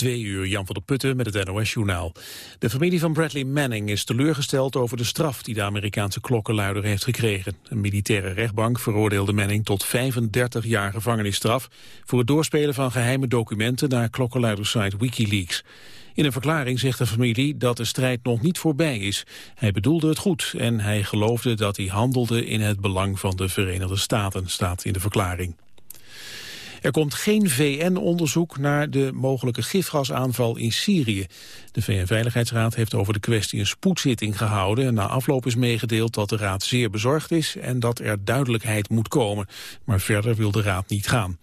Twee uur, Jan van der Putten met het NOS-journaal. De familie van Bradley Manning is teleurgesteld over de straf die de Amerikaanse klokkenluider heeft gekregen. Een militaire rechtbank veroordeelde Manning tot 35 jaar gevangenisstraf voor het doorspelen van geheime documenten naar klokkenluidersite Wikileaks. In een verklaring zegt de familie dat de strijd nog niet voorbij is. Hij bedoelde het goed en hij geloofde dat hij handelde in het belang van de Verenigde Staten, staat in de verklaring. Er komt geen VN-onderzoek naar de mogelijke gifgasaanval in Syrië. De VN-veiligheidsraad heeft over de kwestie een spoedzitting gehouden... en na afloop is meegedeeld dat de raad zeer bezorgd is... en dat er duidelijkheid moet komen. Maar verder wil de raad niet gaan.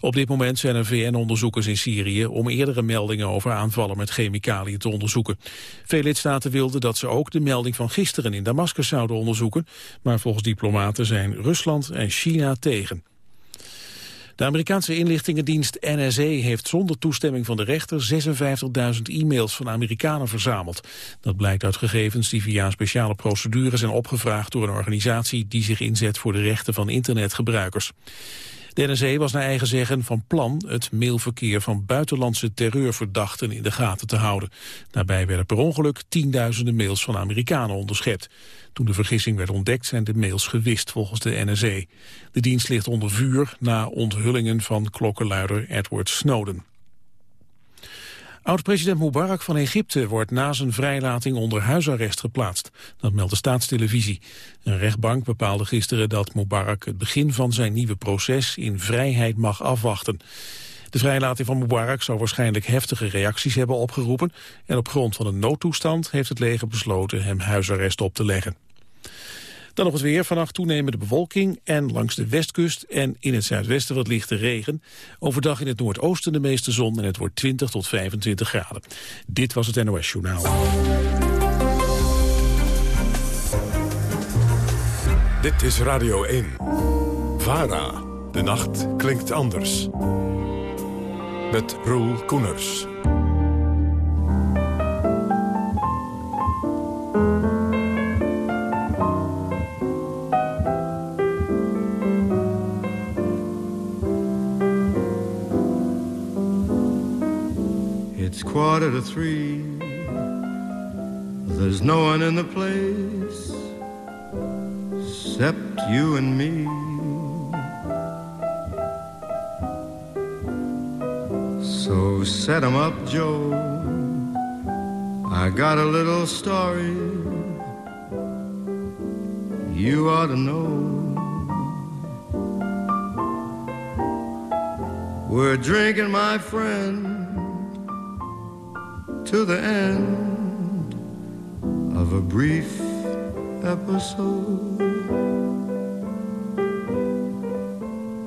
Op dit moment zijn er VN-onderzoekers in Syrië om eerdere meldingen over aanvallen met chemicaliën te onderzoeken. Veel lidstaten wilden dat ze ook de melding van gisteren in Damascus zouden onderzoeken, maar volgens diplomaten zijn Rusland en China tegen. De Amerikaanse inlichtingendienst NSA heeft zonder toestemming van de rechter 56.000 e-mails van Amerikanen verzameld. Dat blijkt uit gegevens die via speciale procedure zijn opgevraagd door een organisatie die zich inzet voor de rechten van internetgebruikers. De NSE was naar eigen zeggen van plan het mailverkeer van buitenlandse terreurverdachten in de gaten te houden. Daarbij werden per ongeluk tienduizenden mails van Amerikanen onderschept. Toen de vergissing werd ontdekt zijn de mails gewist volgens de NSE. De dienst ligt onder vuur na onthullingen van klokkenluider Edward Snowden. Oud-president Mubarak van Egypte wordt na zijn vrijlating onder huisarrest geplaatst. Dat meldt de staatstelevisie. Een rechtbank bepaalde gisteren dat Mubarak het begin van zijn nieuwe proces in vrijheid mag afwachten. De vrijlating van Mubarak zou waarschijnlijk heftige reacties hebben opgeroepen en op grond van een noodtoestand heeft het leger besloten hem huisarrest op te leggen. Dan nog het weer. Vannacht toenemende bewolking en langs de westkust en in het zuidwesten wat lichte regen. Overdag in het noordoosten de meeste zon en het wordt 20 tot 25 graden. Dit was het NOS Journaal. Dit is Radio 1. VARA. De nacht klinkt anders. Met Roel Koeners. Quarter to three. There's no one in the place except you and me. So set 'em up, Joe. I got a little story you ought to know. We're drinking, my friend to the end of a brief episode.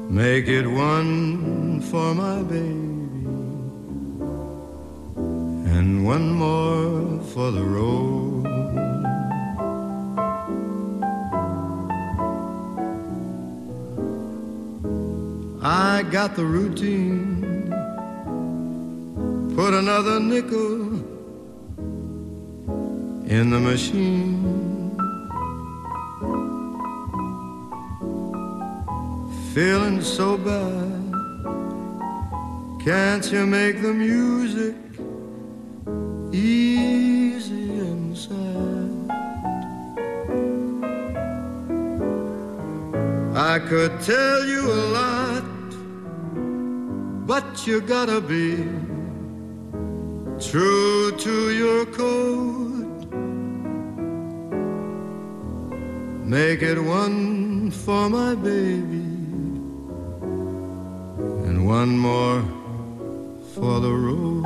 Make it one for my baby and one more for the road. I got the routine Put another nickel in the machine. Feeling so bad. Can't you make the music easy and sad? I could tell you a lot, but you gotta be true to your code. Make it one for my baby and one more for the road.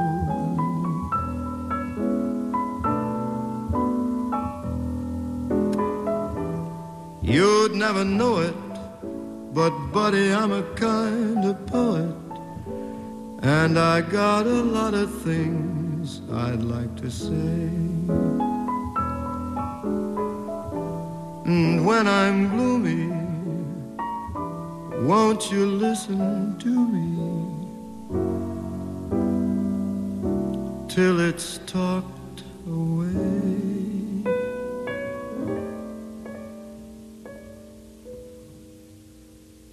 You'd never know it, but buddy, I'm a kind of poet. And I got a lot of things I'd like to say. And when I'm gloomy, won't you listen to me? Till it's talked away.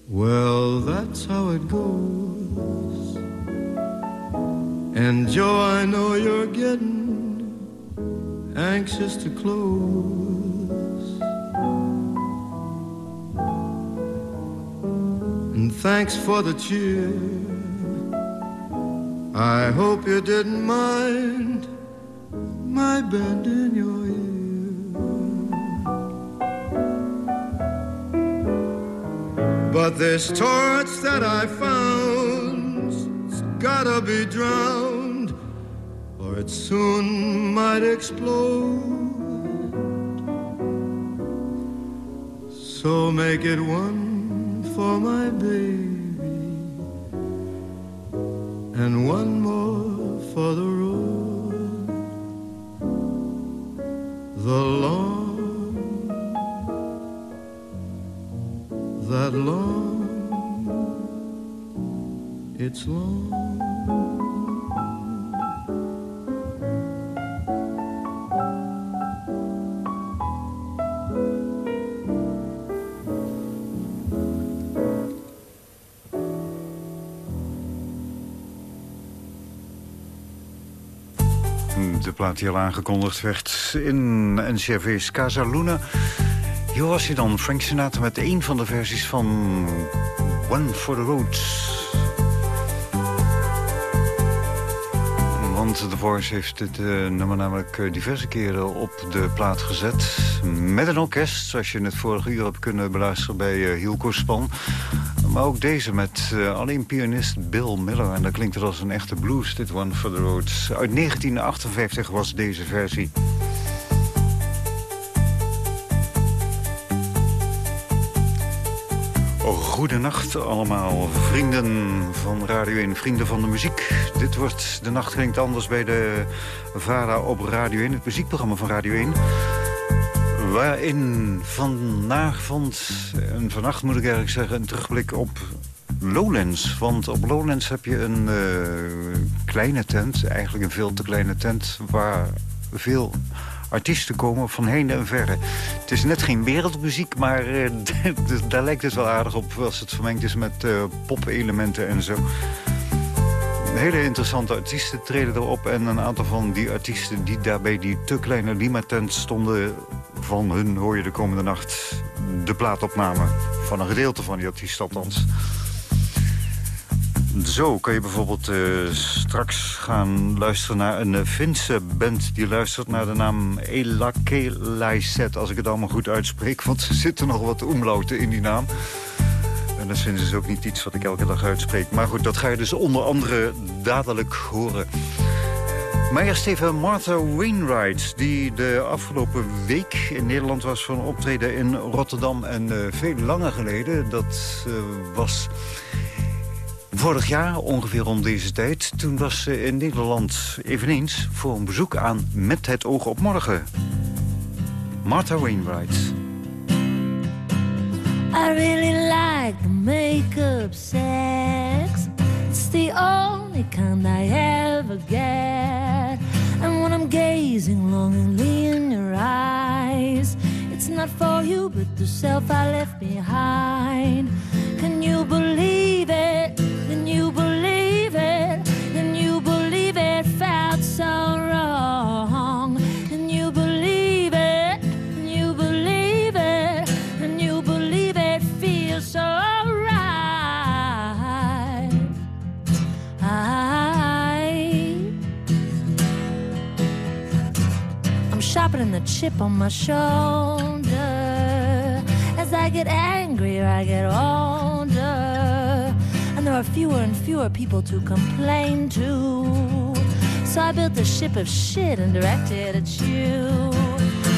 Well, that's how it goes. And Joe, I know you're getting anxious to close. And thanks for the cheer. I hope you didn't mind my bend in your ear. But this torch that I found's gotta be drowned, it soon might explode. So make it one for my baby and one more for the road. The long, that long, it's long. Plaat die al aangekondigd werd in NCRV's Casa Luna. Hier was hij dan, Frank Sinatra, met een van de versies van One for the Road. Want The Voice heeft dit uh, nummer namelijk uh, diverse keren op de plaat gezet. Met een orkest, zoals je in het vorige uur hebt kunnen beluisteren bij uh, Hielko Span. Maar ook deze met uh, alleen pianist Bill Miller. En dat klinkt als een echte blues, dit One for the Road. Uit 1958 was deze versie. Goedenacht allemaal, vrienden van Radio 1, vrienden van de muziek. Dit wordt De Nacht Klinkt Anders bij de VARA op Radio 1, het muziekprogramma van Radio 1. Waarin vanavond, en vannacht moet ik eigenlijk zeggen, een terugblik op Lowlands. Want op Lowlands heb je een uh, kleine tent, eigenlijk een veel te kleine tent... waar veel artiesten komen van heen en verre. Het is net geen wereldmuziek, maar uh, daar lijkt het wel aardig op... als het vermengd is met uh, pop-elementen en zo. Hele interessante artiesten treden erop. En een aantal van die artiesten die daarbij die te kleine Lima-tent stonden... van hun hoor je de komende nacht de plaatopname. Van een gedeelte van die artiest althans. Zo kan je bijvoorbeeld uh, straks gaan luisteren naar een uh, Finse band... die luistert naar de naam Elake Laiset, als ik het allemaal goed uitspreek. Want er zitten nog wat omlauten in die naam. En dat vinden ze ook niet iets wat ik elke dag uitspreek. Maar goed, dat ga je dus onder andere dadelijk horen. Maar eerst even Martha Wainwright, die de afgelopen week in Nederland was... van optreden in Rotterdam en uh, veel langer geleden. Dat was... Vorig jaar, ongeveer rond deze tijd, toen was ze in Nederland eveneens voor een bezoek aan Met het oog op morgen. Martha Wainwright. I really like make-up sex. It's the only kind I ever get. Gazing longingly in your eyes, it's not for you but the self I left behind. Can you believe it? Can you believe it? Can you believe it felt so I'm the chip on my shoulder. As I get angrier, I get older. And there are fewer and fewer people to complain to. So I built a ship of shit and directed it at you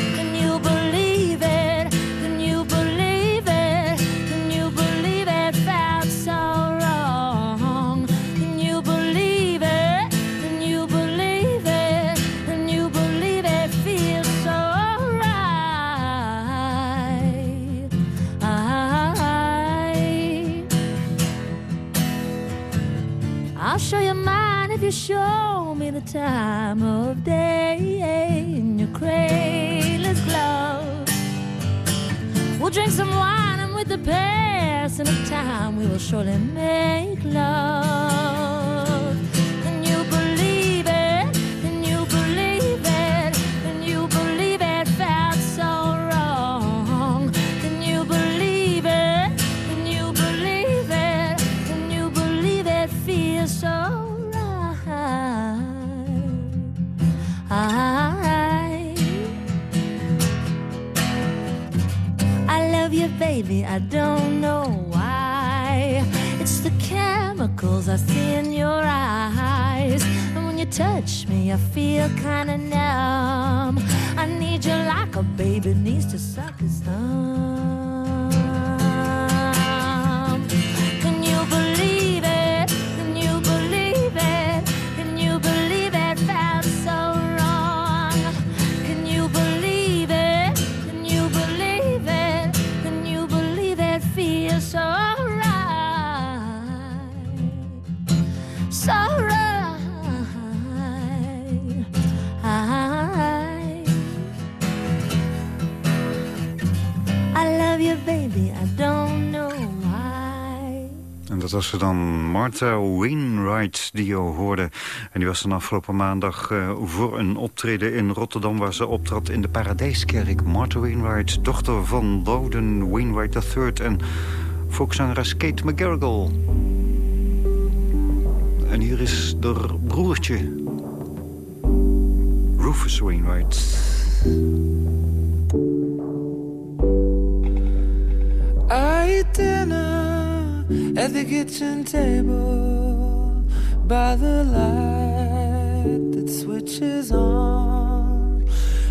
sure to make love. Was er dan Martha Wainwright die je hoorde. En die was dan afgelopen maandag uh, voor een optreden in Rotterdam... waar ze optrad in de Paradijskerk. Martha Wainwright, dochter van Loudon Wainwright III... en volkszangeres Kate McGarrigle. En hier is de broertje, Rufus Wainwright. At the kitchen table by the light that switches on.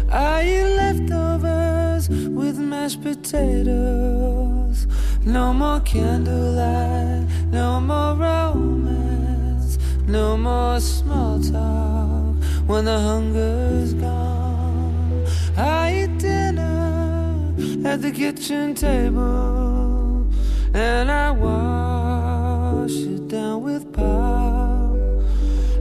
I eat leftovers with mashed potatoes. No more candlelight, no more romance, no more small talk when the hunger's gone. I eat dinner at the kitchen table and I wash it down with pop.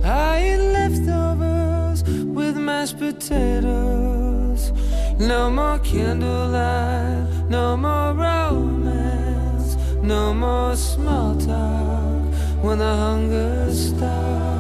I eat leftovers with mashed potatoes. No more candlelight, no more romance, no more small talk when the hunger stops.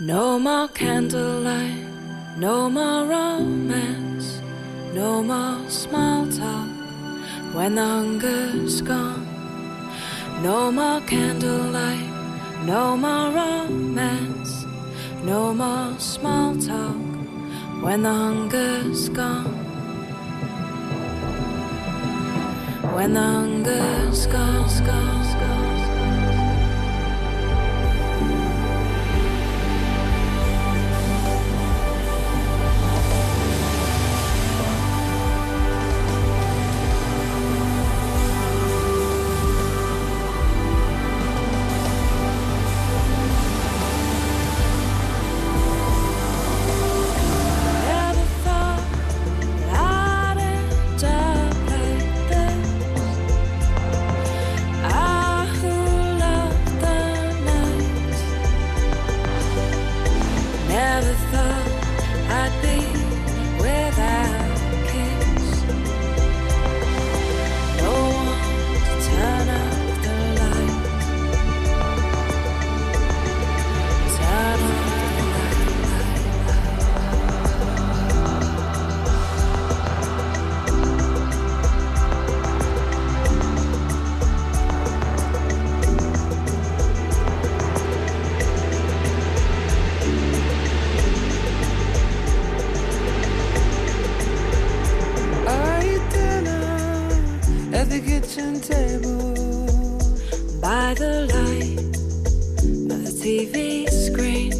No more candlelight, no more romance, no more small talk when the hunger's gone. No more candlelight, no more romance, no more small talk when the hunger's gone. When the hunger's gone, gone, TV screen.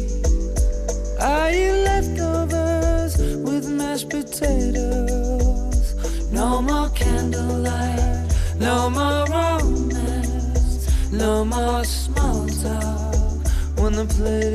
Are you leftovers with mashed potatoes? No more candlelight, no more romance, no more small talk when the plate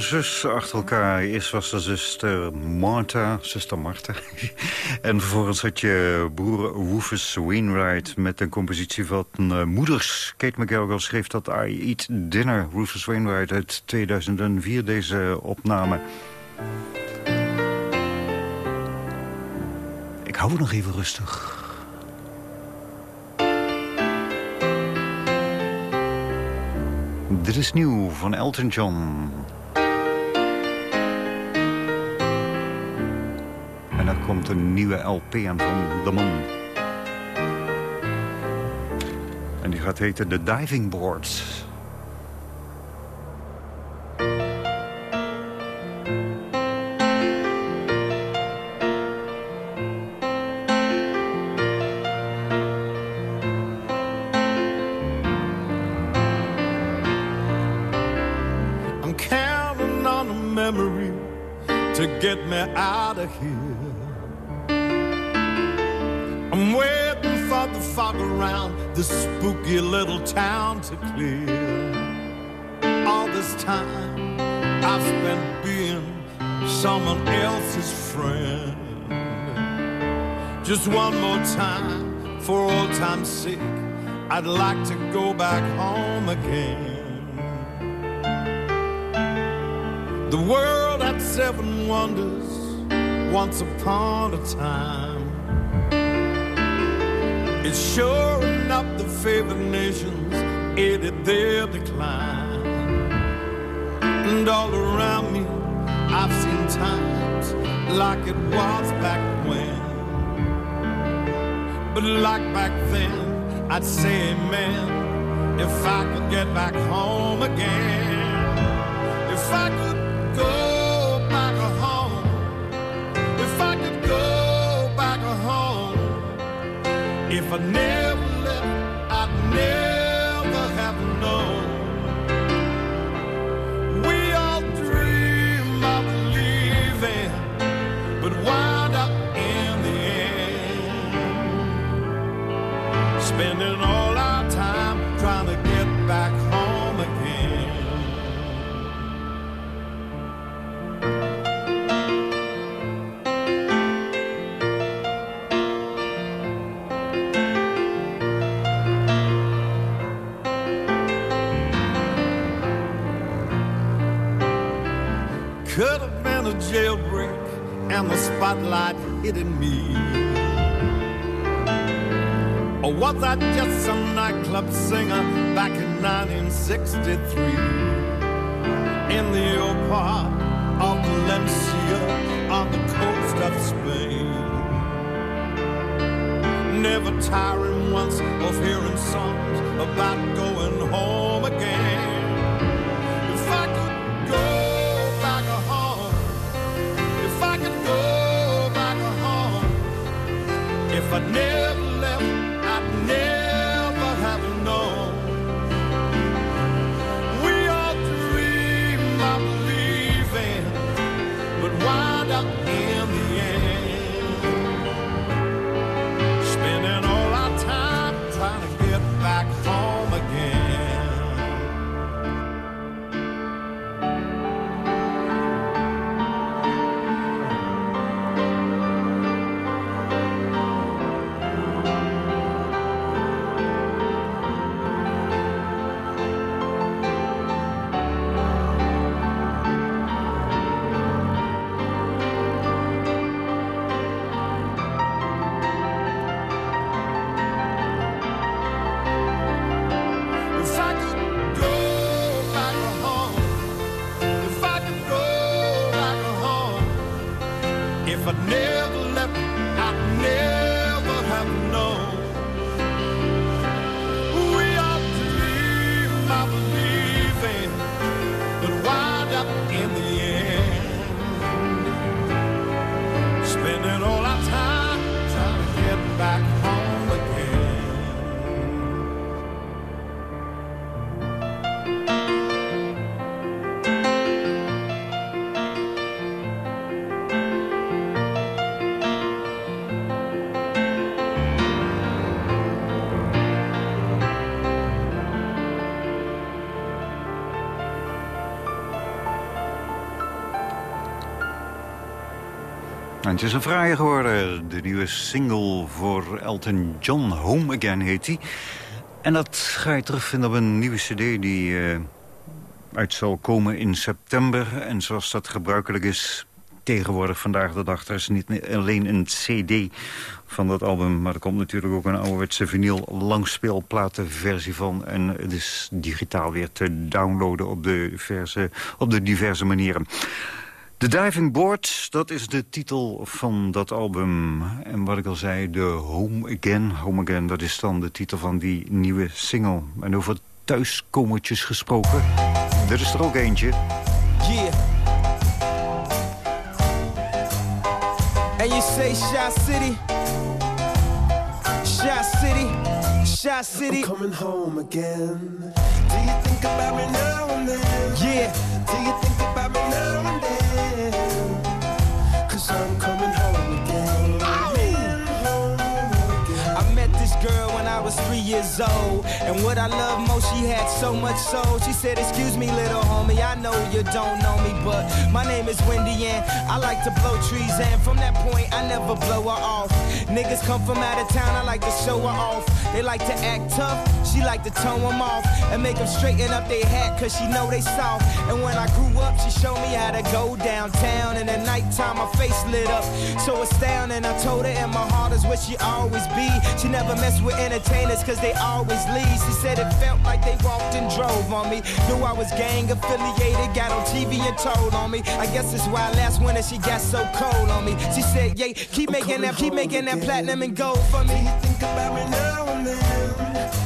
zus achter elkaar. Eerst was de zuster Martha, zuster Martha. en vervolgens had je broer Rufus Wainwright... met een compositie van uh, moeders. Kate McGarrigle schreef dat I Eat Dinner. Rufus Wainwright uit 2004, deze opname. Ik hou nog even rustig. Dit is nieuw van Elton John. En er komt een nieuwe LP aan van de man. En die gaat heten The Diving Boards. To clear. All this time I've spent being someone else's friend. Just one more time, for old time's sake, I'd like to go back home again. The world had seven wonders once upon a time. It's sure enough the favored nations aided their decline. And all around me, I've seen times like it was back when. But like back then, I'd say amen if I could get back home again. If I could go back home, if I could go back home, if I never never and the spotlight hitting me. Or was I just some nightclub singer back in 1963? In the old part of Valencia on the coast of Spain. Never tiring once of hearing songs about going home again. En het is een geworden. De nieuwe single voor Elton John, Home Again heet hij. En dat ga je terugvinden op een nieuwe cd die uh, uit zal komen in september. En zoals dat gebruikelijk is tegenwoordig vandaag de dag... er is niet alleen een cd van dat album... maar er komt natuurlijk ook een ouderwetse vinyl langspeelplatenversie van. En het is digitaal weer te downloaden op de, op de diverse manieren. The Diving Board, dat is de titel van dat album. En wat ik al zei, de Home Again. Home Again, dat is dan de titel van die nieuwe single. En over thuiskomertjes gesproken, er is er ook eentje. Yeah. And you say Shot City Shot City Shot City I'm coming home again Do you think about me now and then Yeah Do you think was three years old. And what I love most, she had so much soul. She said, Excuse me, little homie, I know you don't know me, but my name is Wendy, and I like to blow trees. And from that point, I never blow her off. Niggas come from out of town, I like to show her off. They like to act tough, she like to tone them off and make them straighten up their hat, cause she know they soft. And when I grew up, she showed me how to go downtown. And at nighttime, my face lit up, so astounding. I told her, and my heart is where she always be. She never mess with entertainers, cause they always leave. She said it felt like they walked and drove on me. Knew I was gang affiliated, got on TV and told on me. I guess that's why last winter she got so cold on me. She said, yeah, keep I'm making that, keep making that platinum and gold for me. Do you think about me now and then?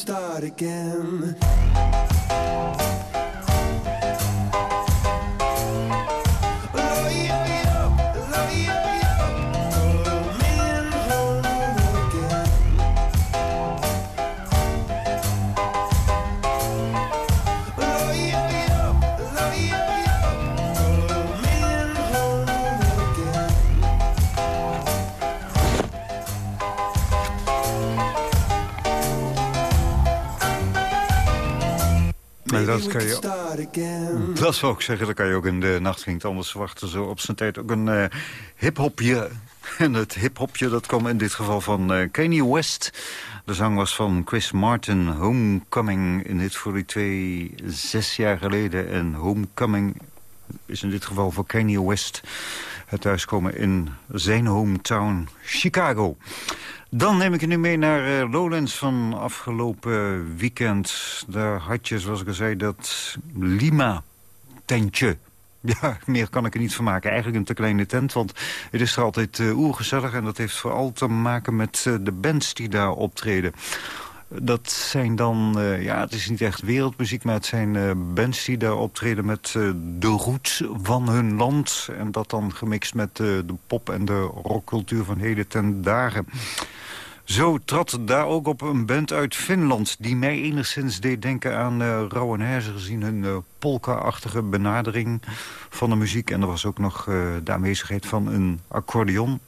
start again. Dat kan je... Dat zou ik zeggen, dat kan je ook in de nacht ging anders wachten. Zo op zijn tijd ook een uh, hiphopje. En het hiphopje dat kwam in dit geval van uh, Kanye West. De zang was van Chris Martin, Homecoming. In dit voor die twee, zes jaar geleden. En Homecoming is in dit geval voor Kanye West. Het thuiskomen in zijn hometown Chicago. Dan neem ik je nu mee naar uh, Lowlands van afgelopen weekend. Daar had je, zoals ik al zei, dat Lima-tentje. Ja, meer kan ik er niet van maken. Eigenlijk een te kleine tent, want het is er altijd uh, oergezellig... en dat heeft vooral te maken met uh, de bands die daar optreden. Dat zijn dan, uh, ja, het is niet echt wereldmuziek... maar het zijn uh, bands die daar optreden met uh, de roots van hun land. En dat dan gemixt met de pop- en de rockcultuur van heden ten dagen. Zo trad daar ook op een band uit Finland... die mij enigszins deed denken aan uh, gezien hun uh, polka-achtige benadering van de muziek. En er was ook nog de aanwezigheid van een accordeon.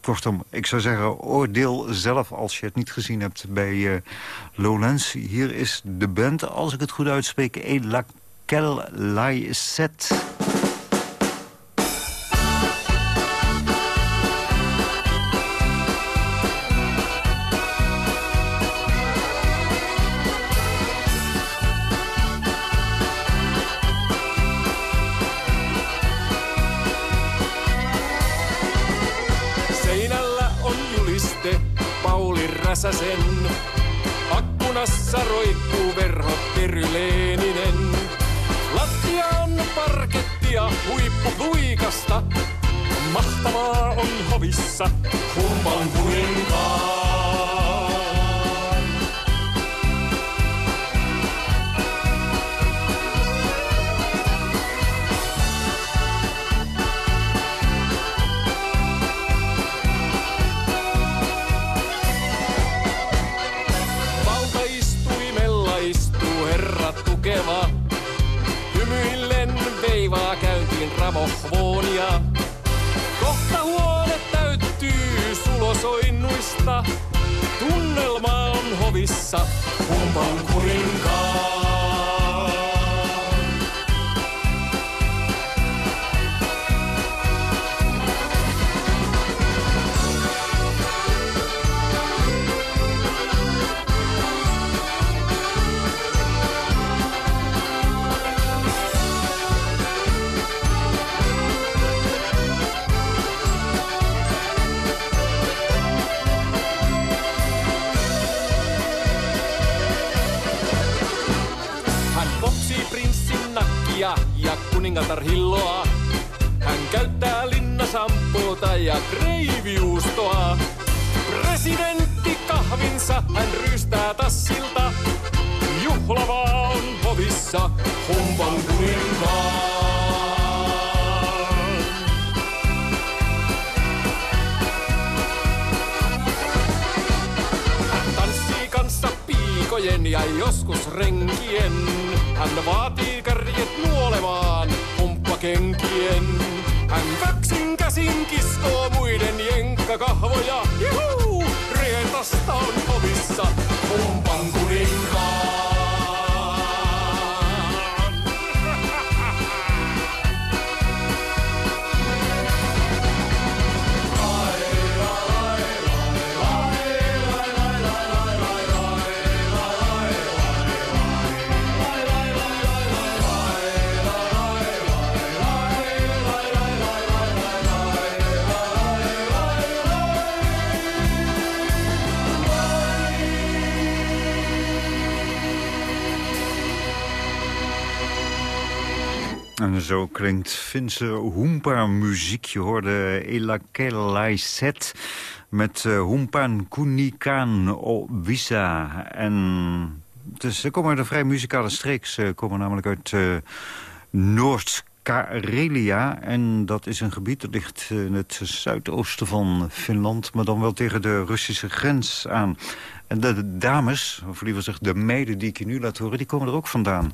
Kortom, ik zou zeggen, oordeel zelf als je het niet gezien hebt bij uh, Lowlands. Hier is de band, als ik het goed uitspreek, E La Set. Kuningatar hilloa. Hän käyttää linnasampoota ja kreiviustoa. Presidentti kahvinsa hän ryystää tassilta. Juhlavaa on hovissa humpan kuninkaan. ja joskus renkien. Hän vaatii kärjet nuolemaan humppakenkien. Hän väksin käsin kiskoo muiden jenkkakahvoja. Juhuu! Rietasta on hovissa humpan kuninkaan. Zo klinkt Finse hoempa-muziek. Je hoorde Ela Set met uh, Hoempan Kunikan Ovisa. En dus, ze komen uit een vrij muzikale streek. Ze komen namelijk uit uh, Noord-Karelia. En dat is een gebied dat ligt in het zuidoosten van Finland... maar dan wel tegen de Russische grens aan. En de dames, of liever gezegd de meiden die ik je nu laat horen... die komen er ook vandaan.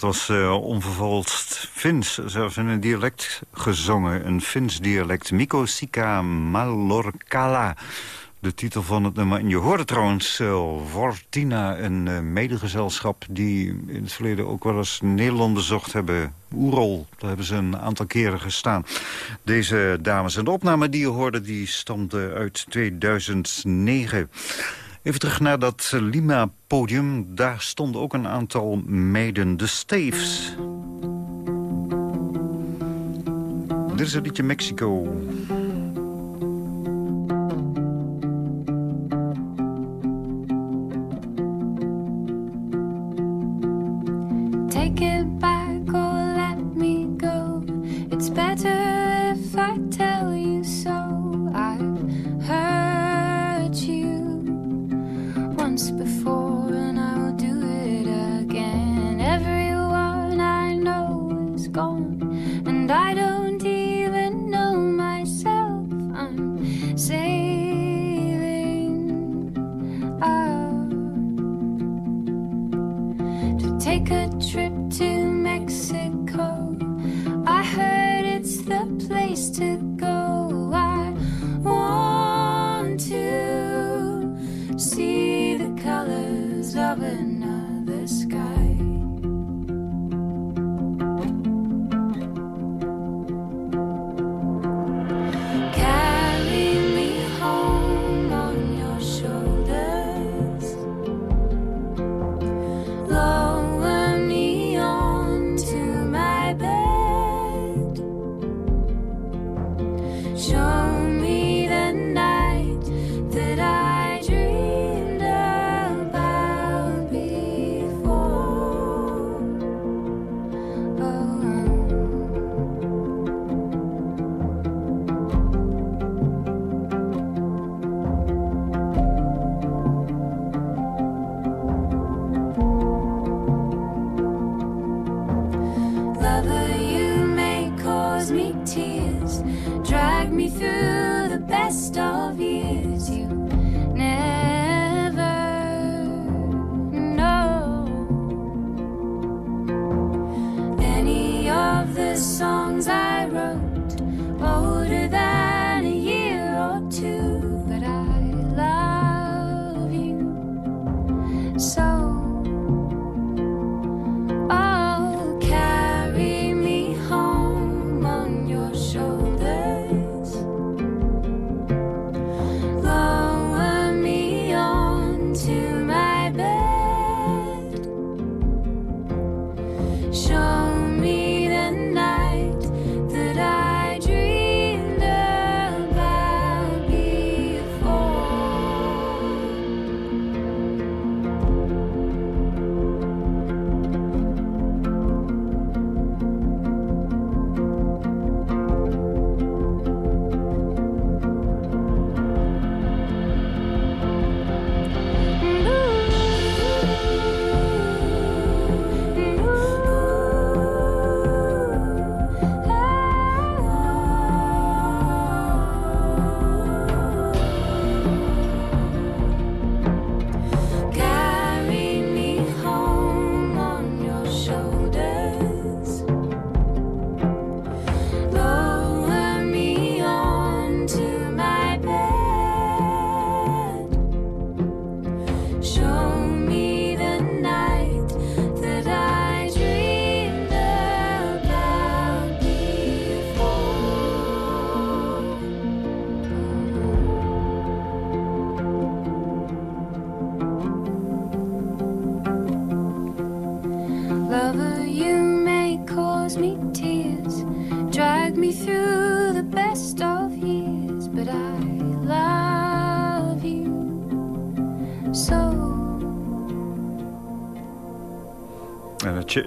Dat was uh, Fins, zelfs in een dialect gezongen. Een Fins dialect, Miko Sika Malorkala de titel van het nummer. En je hoorde trouwens uh, Vortina, een uh, medegezelschap... die in het verleden ook wel eens Nederland bezocht hebben. Oerol, daar hebben ze een aantal keren gestaan. Deze dames en de opname die je hoorde, die stamde uit 2009. Even terug naar dat Lima-podium. Daar stonden ook een aantal meiden, de Staves. Dit is het liedje Mexico.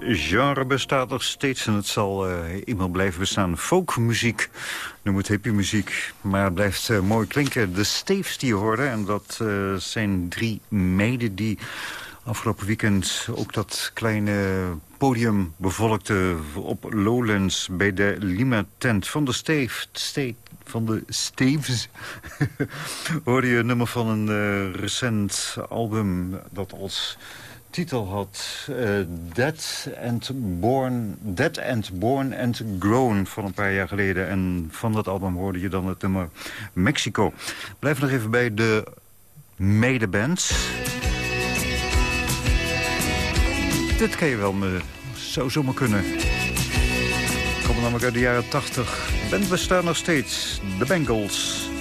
Genre bestaat nog steeds en het zal uh, iemand blijven bestaan. Folkmuziek, noem het hippie muziek, maar het blijft uh, mooi klinken. De Steves die je hoorde, en dat uh, zijn drie meiden die afgelopen weekend ook dat kleine podium bevolkte op Lowlands bij de Lima-tent van de Steve. Ste van de Steves hoorde je nummer van een recent album dat als titel had. Uh, Dead, and Born, Dead and Born and Grown van een paar jaar geleden. En van dat album hoorde je dan het nummer Mexico. Blijf nog even bij de medebands. Dit kan je wel me, zo zomaar kunnen. Komen namelijk uit de jaren 80. Band bestaan nog steeds. De Bengals.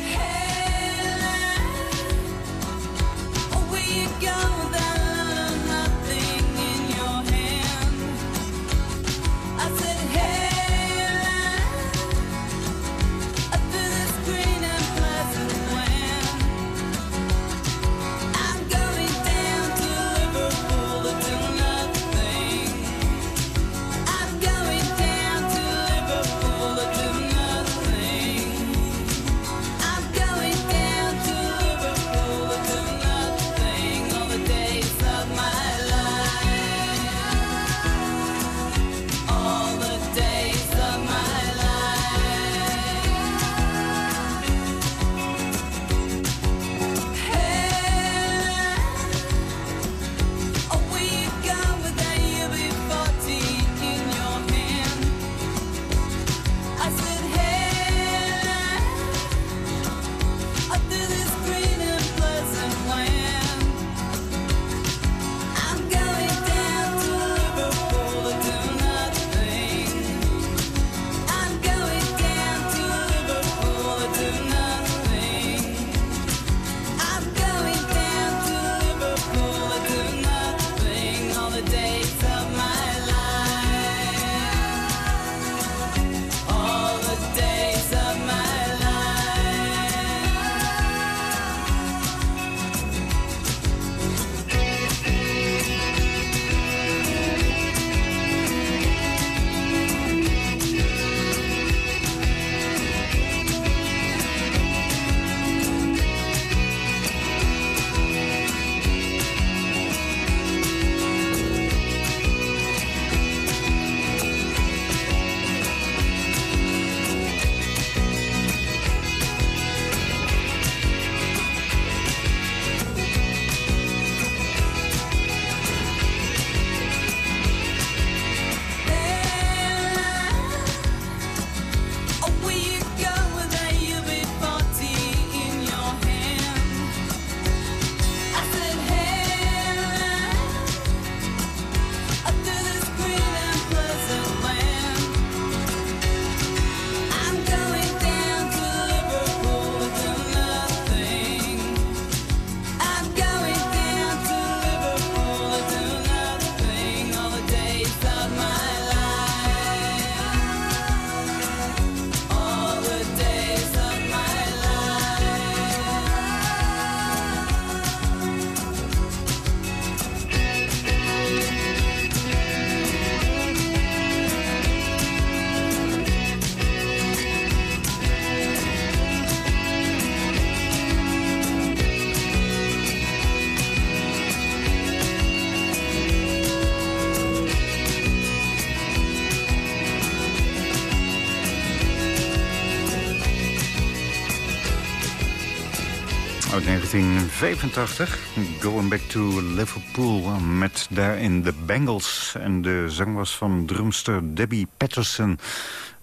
1985. Going Back to Liverpool met daarin de Bengals. En de zang was van drumster Debbie Patterson.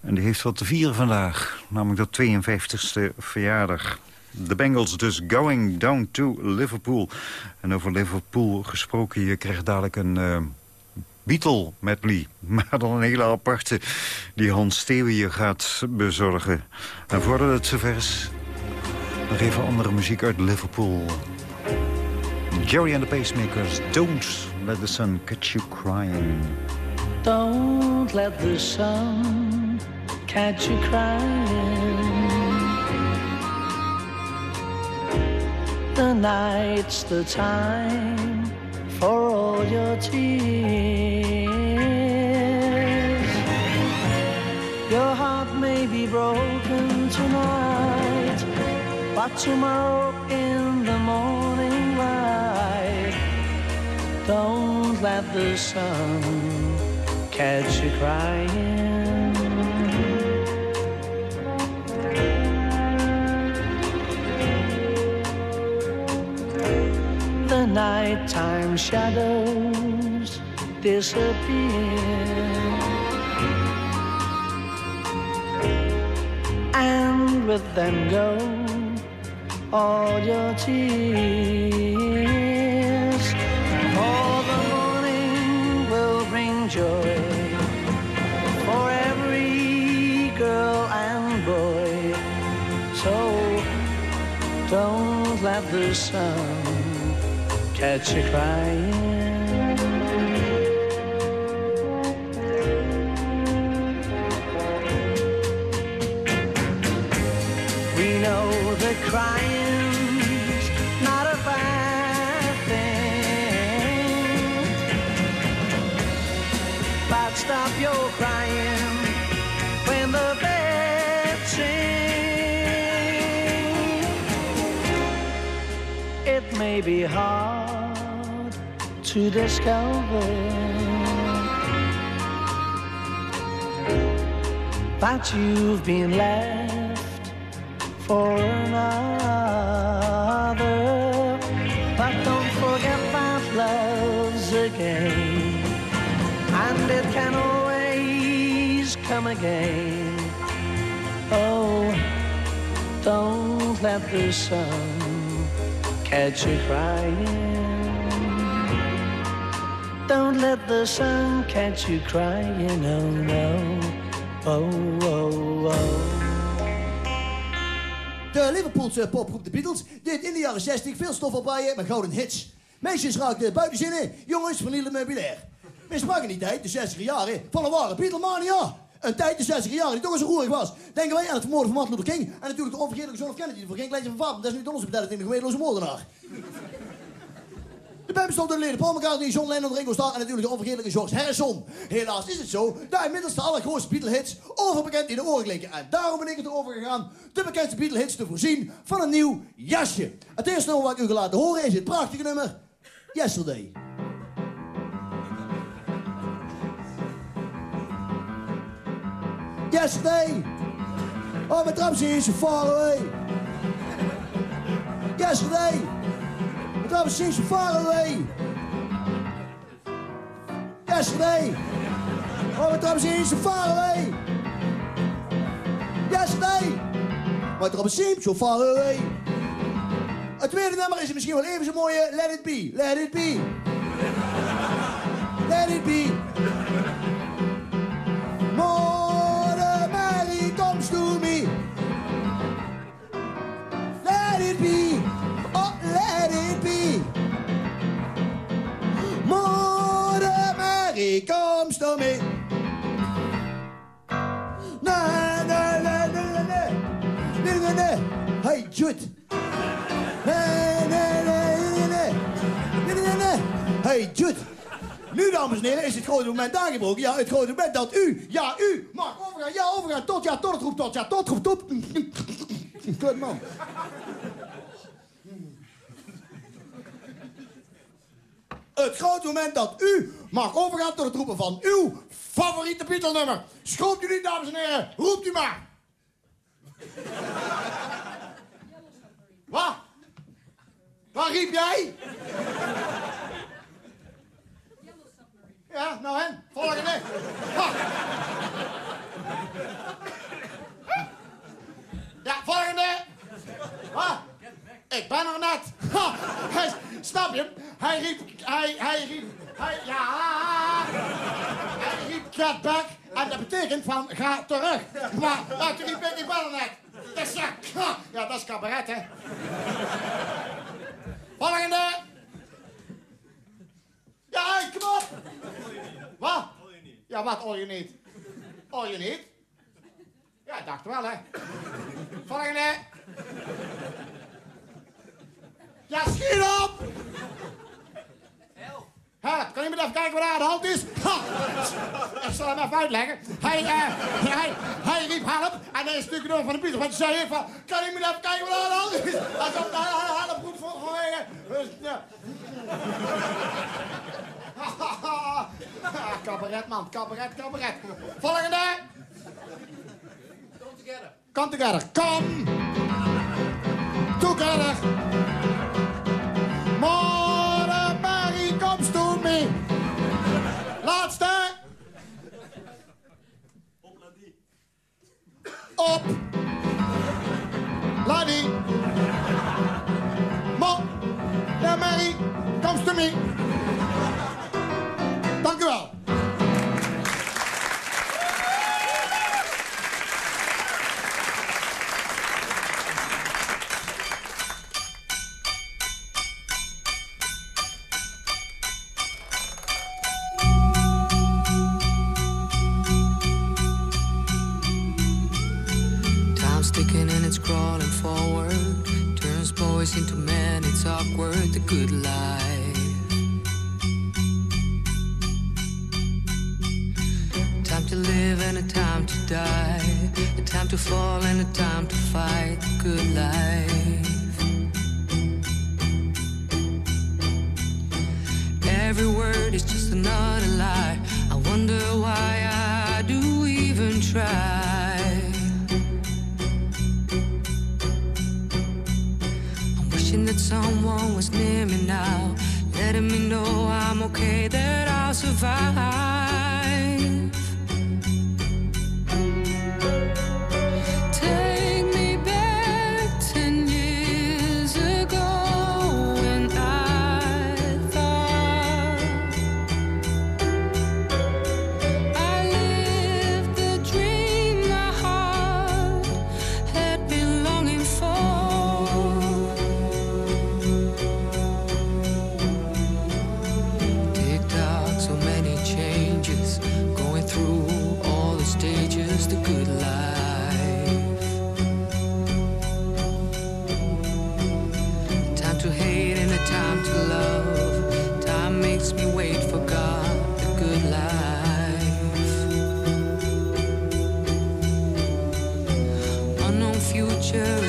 En die heeft wat te vieren vandaag. Namelijk de 52e verjaardag. De Bengals dus going down to Liverpool. En over Liverpool gesproken, je krijgt dadelijk een... Uh, Beatle medley, maar dan een hele aparte die Hans Steeuwen je gaat bezorgen. En voordat het zover is, nog even andere muziek uit Liverpool. Jerry and the Pacemakers, Don't Let the Sun Catch You Crying. Don't let the sun catch you crying. The night's the time for all your tears. Your heart may be broken tonight tomorrow in the morning light, don't let the sun catch you crying. The nighttime shadows disappear. And with them go all your tears. For the morning will bring joy for every girl and boy. So don't let the sun catch you crying. We But stop your crying when the birds sing. It may be hard to discover that you've been left for another. Again. Oh, don't let the sun catch you crying. Don't let the sun catch you crying, oh no. Oh, oh, oh. De Liverpoolse popgroep The Beatles deed in de jaren 60 veel stof opwaaien met gouden hits. Meisjes raakten buitenzinnen, jongens vernielden meubilair. Men sprak die tijd, de 60 jaren, van een ware Beatlemania. Een tijd, de 60 jaren, die toch eens roerig was. Denken wij aan het vermoorden van Martin Luther King en natuurlijk de onvergetelijke John F. Kennedy, voor geen kleintje van vader. Dat is nu onze beduiding in de geweerloze moordenaar. De band bestond uit leden Paul McCartney, John Lennon, Ringo Starr en natuurlijk de onvergetelijke George Harrison. Helaas is het zo dat inmiddels de allergrootste Beatle-hits overbekend in de oren klinken. En daarom ben ik het erover gegaan de bekendste Beatle-hits te voorzien van een nieuw jasje. Het eerste nummer wat ik u ga laten horen is het prachtige nummer Yesterday. Yesterday. Oh, my drum is so far away. Yesterday. My drum seems so far away. Yesterday. Oh, my drum seems so far away. Yesterday. My drum seems so far away. Het tweede nummer is misschien wel even zo mooie Let It Be. Let It Be. Let It Be. Na. Hey Jude. Nu, dames en heren, is het grote moment aangebroken. Ja, het grote moment dat u, ja, u mag overgaan. Ja, overgaan. Tot, ja, tot het roept tot. Ja, tot roept tot. Man. Het grote moment dat u mag overgaan tot het roepen van uw favoriete Beatle-nummer. Schoopt u niet, dames en heren. Roept u maar. Wat? Waar riep jij? Ja, nou en? Volgende. Ja, volgende. Ik ben er net. Snap je? Hij riep, hij, hij riep, hij, ja. Hij riep get back. En dat betekent van ga terug. Maar, ja, toen riep ik, ben net. Dus ja, ha. ja, dat is cabaret, hè. Volgende. Ja, kom op. Wat? Ja, wat all you need? All you need? Ja, dacht wel, hè. Volgende. Ja, schiet op! Help, kan iemand even kijken wat er aan de hand is? Ha! Ik zal hem even uitleggen. Hij, eh, hij, hij riep help en hij is natuurlijk door van de buurt. Want zei hij van, kan iemand even kijken wat er aan de hand is? Alsof de help goed voor vanwege. Dus, ja. Ah, cabaret, man. Cabaret, cabaret. Volgende. Come together. Come together. Come together. More op. Laddie. Mo. Ja, Mary. Comes to me.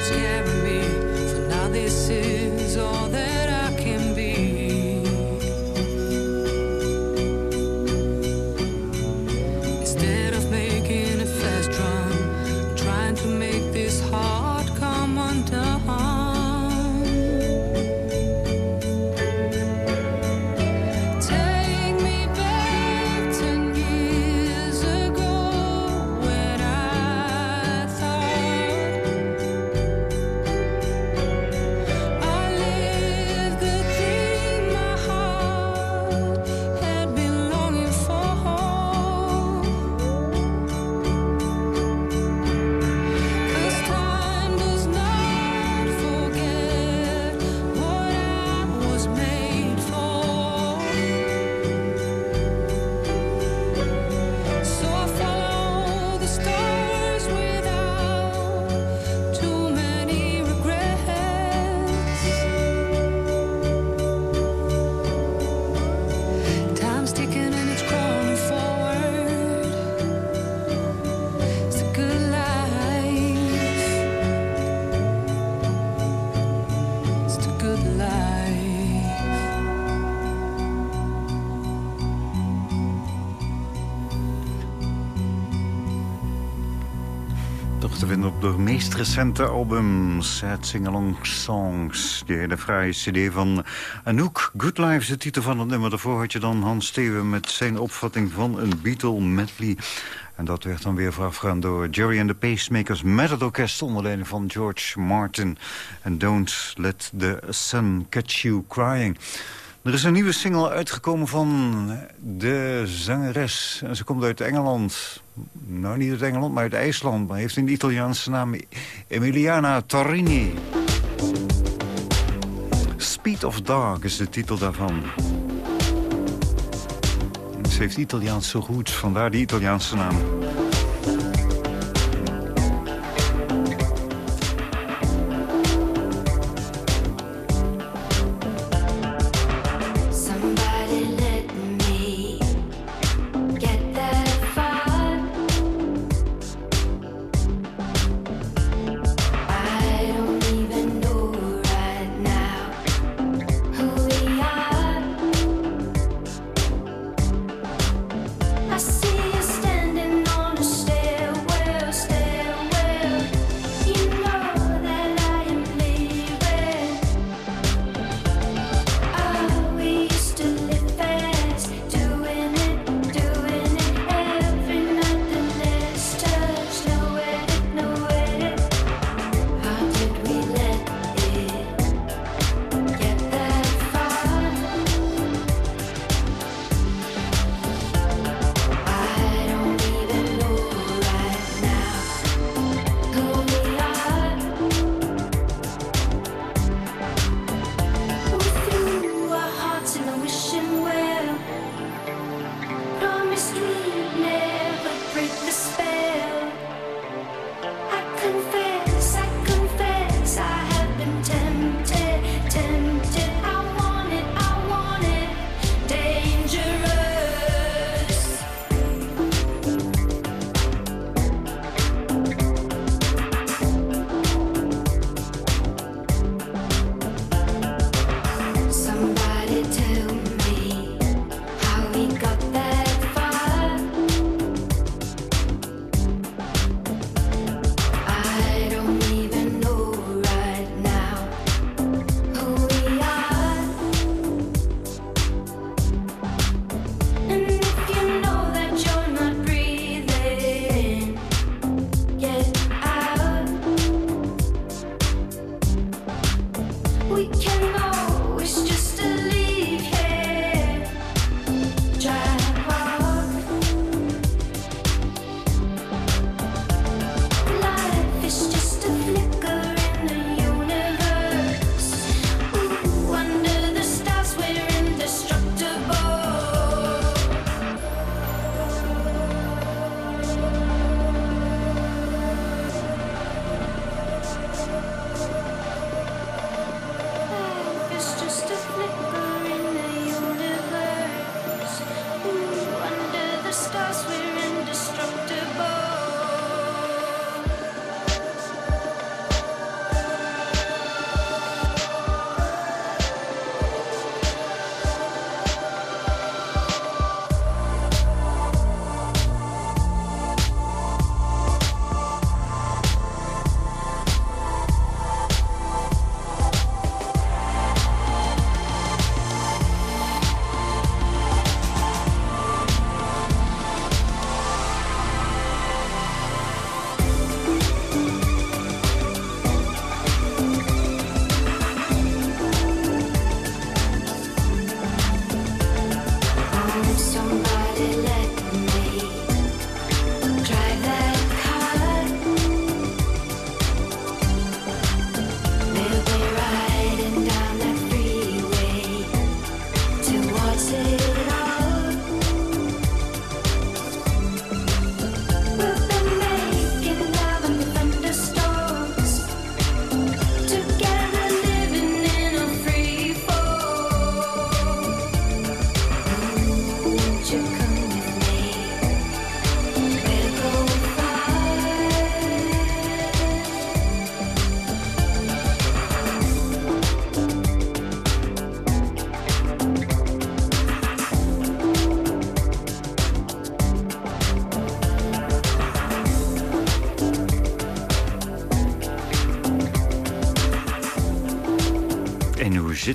Future, scaring me. For now, this is all that recente album Sad Singalong Songs. Die hele fraaie cd van Anouk. Good Life is de titel van het nummer. Daarvoor had je dan Hans Steven met zijn opvatting van een Beatle medley. En dat werd dan weer voorafgegaan door Jerry and the Pacemakers... met het orkest onder leiding van George Martin. En Don't Let the Sun Catch You Crying. Er is een nieuwe single uitgekomen van de zangeres. En ze komt uit Engeland. Nou, niet uit Engeland, maar uit IJsland. Maar heeft een Italiaanse naam Emiliana Torrini. Speed of Dog is de titel daarvan. Ze heeft Italiaanse roots, vandaar die Italiaanse naam.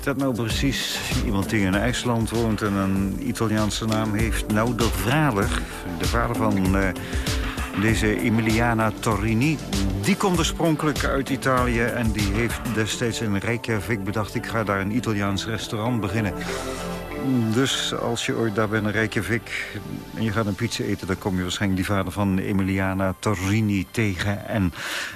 Dat nou precies? Iemand die in IJsland woont en een Italiaanse naam heeft. Nou, de vader, de vader van eh, deze Emiliana Torrini... die komt oorspronkelijk uit Italië en die heeft destijds in Reykjavik bedacht... ik ga daar een Italiaans restaurant beginnen. Dus als je ooit daar bent in Reykjavik en je gaat een pizza eten... dan kom je waarschijnlijk die vader van Emiliana Torrini tegen. En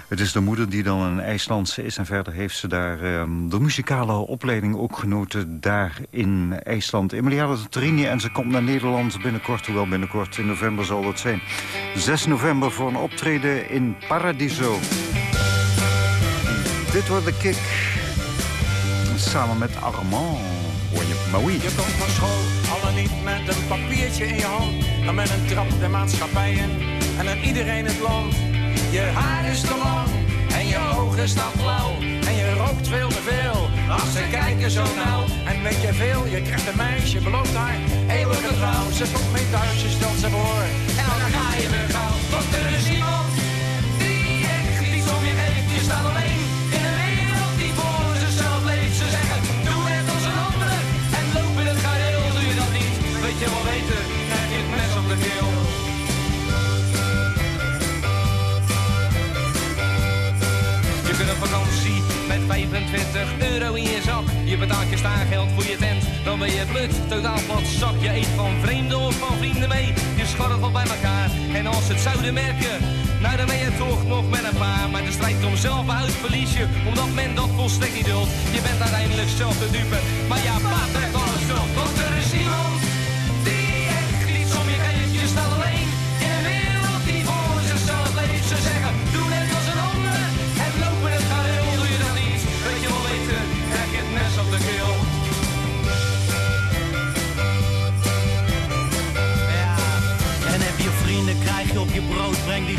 het is de moeder die dan een IJslandse is. En verder heeft ze daar ehm, de muzikale opleiding ook genoten daar in IJsland. Emiliana Torrini en ze komt naar Nederland binnenkort. Hoewel binnenkort in november zal dat zijn. 6 november voor een optreden in Paradiso. Dit wordt de kick. Samen met Armand. Hoor je komt van school, al dan niet met een papiertje in je hand. Dan met een trap de maatschappij in en dan iedereen het land. Je haar is te lang en je ogen staan flauw. En je rookt veel te veel, als ze kijken zo nauw. En weet je veel, je krijgt een meisje, belooft haar eeuwige trouw. Ze komt mee thuis, je stelt ze voor en dan ga je weer gauw. Want er is 25 euro in je zak. Je betaalt je staargeld voor je tent, dan ben je blut. Totaal plat zak, je eet van vreemden of van vrienden mee. Je scharrelt wel bij elkaar en als ze het zouden merken... Nou, dan ben je toch nog met een paar. Maar de strijd om zelf uit verlies je, omdat men dat volstrekt niet duldt. Je bent uiteindelijk zelf de dupe, maar ja, paard heeft alles schuld. Want er